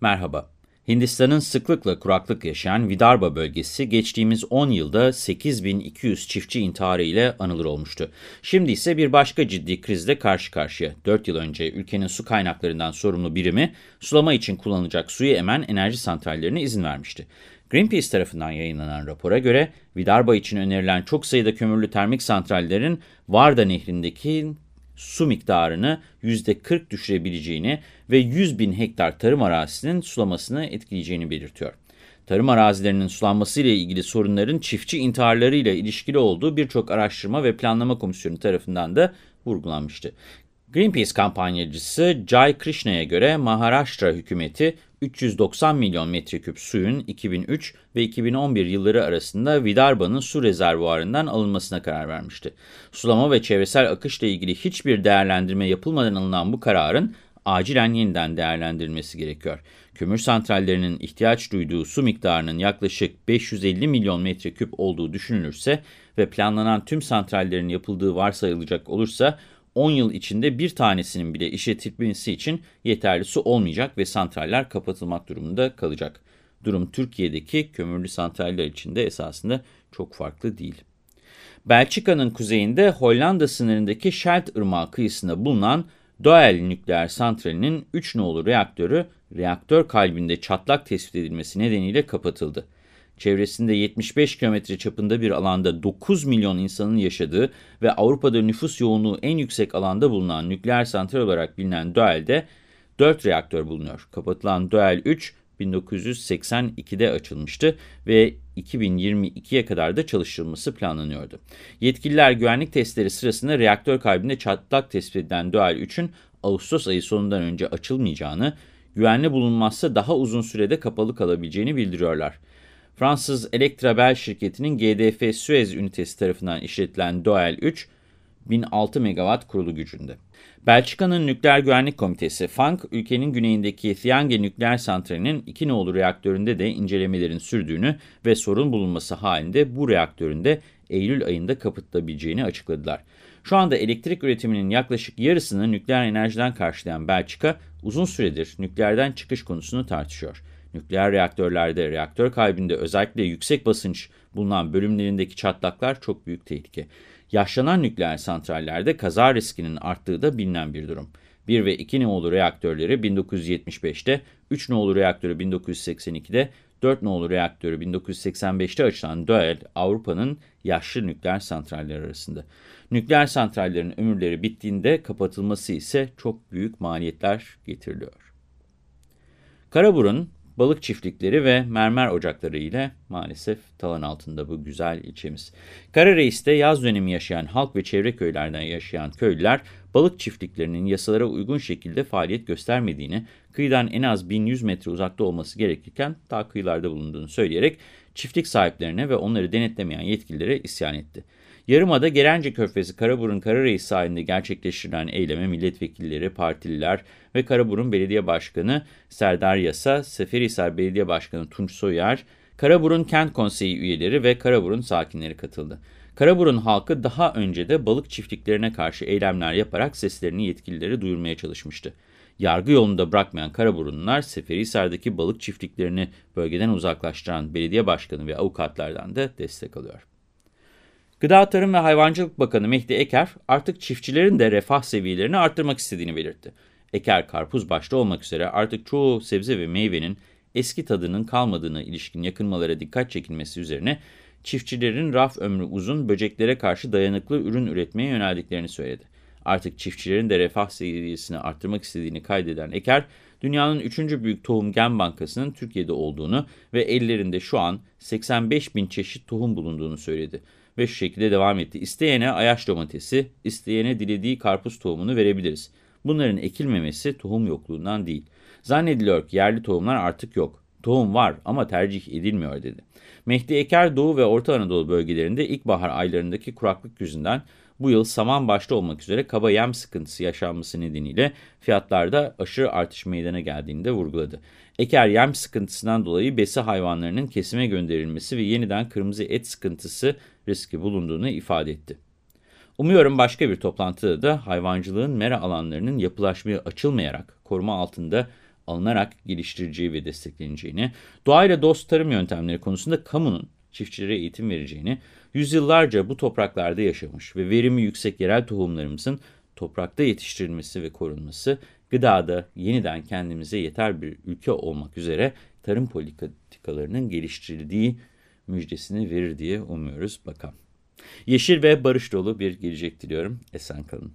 Merhaba. Hindistan'ın sıklıkla kuraklık yaşayan Vidarbha bölgesi geçtiğimiz 10 yılda 8200 çiftçi intiharı ile anılır olmuştu. Şimdi ise bir başka ciddi krizle karşı karşıya. 4 yıl önce ülkenin su kaynaklarından sorumlu birimi sulama için kullanılacak suyu emen enerji santrallerine izin vermişti. Greenpeace tarafından yayınlanan rapora göre Vidarbha için önerilen çok sayıda kömürlü termik santrallerin Varda nehrindeki su miktarını %40 düşürebileceğini ve 100 bin hektar tarım arazisinin sulamasını etkileyeceğini belirtiyor. Tarım arazilerinin sulanması ile ilgili sorunların çiftçi intiharlarıyla ilişkili olduğu birçok araştırma ve planlama komisyonu tarafından da vurgulanmıştı. Greenpeace kampanyacısı Jai Krishna'ya göre Maharashtra hükümeti 390 milyon metreküp suyun 2003 ve 2011 yılları arasında Vidarbha'nın su rezervuarından alınmasına karar vermişti. Sulama ve çevresel akışla ilgili hiçbir değerlendirme yapılmadan alınan bu kararın acilen yeniden değerlendirilmesi gerekiyor. Kömür santrallerinin ihtiyaç duyduğu su miktarının yaklaşık 550 milyon metreküp olduğu düşünülürse ve planlanan tüm santrallerin yapıldığı varsayılacak olursa 10 yıl içinde bir tanesinin bile işletilmesi için yeterli su olmayacak ve santraller kapatılmak durumunda kalacak. Durum Türkiye'deki kömürlü santraller için de esasında çok farklı değil. Belçika'nın kuzeyinde Hollanda sınırındaki Scheldt Irmağı kıyısında bulunan Doel nükleer santralinin 3 nolu reaktörü reaktör kalbinde çatlak tespit edilmesi nedeniyle kapatıldı çevresinde 75 kilometre çapında bir alanda 9 milyon insanın yaşadığı ve Avrupa'da nüfus yoğunluğu en yüksek alanda bulunan nükleer santral olarak bilinen Doel'de 4 reaktör bulunuyor. Kapatılan Doel 3 1982'de açılmıştı ve 2022'ye kadar da çalıştırılması planlanıyordu. Yetkililer güvenlik testleri sırasında reaktör kalbinde çatlak tespit edilen Doel 3'ün Ağustos ayı sonundan önce açılmayacağını, güvenli bulunmazsa daha uzun sürede kapalı kalabileceğini bildiriyorlar. Fransız Elektrabel şirketinin GDF Suez ünitesi tarafından işletilen Doel 3, 1006 megawatt kurulu gücünde. Belçika'nın Nükleer Güvenlik Komitesi FANK, ülkenin güneyindeki Thiange nükleer santralinin iki nolu reaktöründe de incelemelerin sürdüğünü ve sorun bulunması halinde bu reaktöründe Eylül ayında kapatılabileceğini açıkladılar. Şu anda elektrik üretiminin yaklaşık yarısını nükleer enerjiden karşılayan Belçika, uzun süredir nükleerden çıkış konusunu tartışıyor. Nükleer reaktörlerde reaktör kalbinde özellikle yüksek basınç bulunan bölümlerindeki çatlaklar çok büyük tehlike. Yaşlanan nükleer santrallerde kaza riskinin arttığı da bilinen bir durum. 1 ve 2 nolu reaktörleri 1975'te, 3 nolu reaktörü 1982'de, 4 nolu reaktörü 1985'te açılan Doel, Avrupa'nın yaşlı nükleer santralleri arasında. Nükleer santrallerin ömürleri bittiğinde kapatılması ise çok büyük maliyetler getiriliyor. Karaburun, balık çiftlikleri ve mermer ocakları ile maalesef talan altında bu güzel ilçemiz. Karareis'te yaz dönemi yaşayan halk ve çevre köylerden yaşayan köylüler balık çiftliklerinin yasalara uygun şekilde faaliyet göstermediğini, kıyıdan en az 1100 metre uzakta olması gerekirken daha kıyılarda bulunduğunu söyleyerek çiftlik sahiplerine ve onları denetlemeyen yetkililere isyan etti. Yarımada Gerence Körfezi Karaburun Karareis sahilinde gerçekleştirilen eyleme milletvekilleri, partililer ve Karaburun Belediye Başkanı Serdar Yasa, Seferihisar Belediye Başkanı Tunç Soyer, Karaburun Kent Konseyi üyeleri ve Karaburun sakinleri katıldı. Karaburun halkı daha önce de balık çiftliklerine karşı eylemler yaparak seslerini yetkililere duyurmaya çalışmıştı. Yargı yolunda bırakmayan Karaburunlular Seferihisar'daki balık çiftliklerini bölgeden uzaklaştıran belediye başkanı ve avukatlardan da destek alıyor. Gıda Tarım ve Hayvancılık Bakanı Mehdi Eker artık çiftçilerin de refah seviyelerini arttırmak istediğini belirtti. Eker karpuz başta olmak üzere artık çoğu sebze ve meyvenin eski tadının kalmadığına ilişkin yakınmalara dikkat çekilmesi üzerine çiftçilerin raf ömrü uzun böceklere karşı dayanıklı ürün üretmeye yöneldiklerini söyledi. Artık çiftçilerin de refah seviyesini arttırmak istediğini kaydeden Eker, dünyanın 3. büyük tohum gen bankasının Türkiye'de olduğunu ve ellerinde şu an 85 bin çeşit tohum bulunduğunu söyledi ve şu şekilde devam etti. İsteyene ayaş domatesi, isteyene dilediği karpuz tohumunu verebiliriz. Bunların ekilmemesi tohum yokluğundan değil. Zannediliyor ki yerli tohumlar artık yok. Tohum var ama tercih edilmiyor dedi. Mehdi Eker Doğu ve Orta Anadolu bölgelerinde ilkbahar aylarındaki kuraklık yüzünden bu yıl saman başta olmak üzere kaba yem sıkıntısı yaşanması nedeniyle fiyatlarda aşırı artış meydana geldiğini de vurguladı. Eker yem sıkıntısından dolayı besi hayvanlarının kesime gönderilmesi ve yeniden kırmızı et sıkıntısı riski bulunduğunu ifade etti. Umuyorum başka bir toplantıda da hayvancılığın mera alanlarının yapılaşmaya açılmayarak koruma altında alınarak geliştireceği ve destekleneceğini, doğayla dost tarım yöntemleri konusunda kamunun çiftçilere eğitim vereceğini, yüzyıllarca bu topraklarda yaşamış ve verimi yüksek yerel tohumlarımızın toprakta yetiştirilmesi ve korunması, gıdada yeniden kendimize yeter bir ülke olmak üzere tarım politikalarının geliştirildiği müjdesini verir diye umuyoruz bakalım. Yeşil ve barış dolu bir gelecek diliyorum. Esen kalın.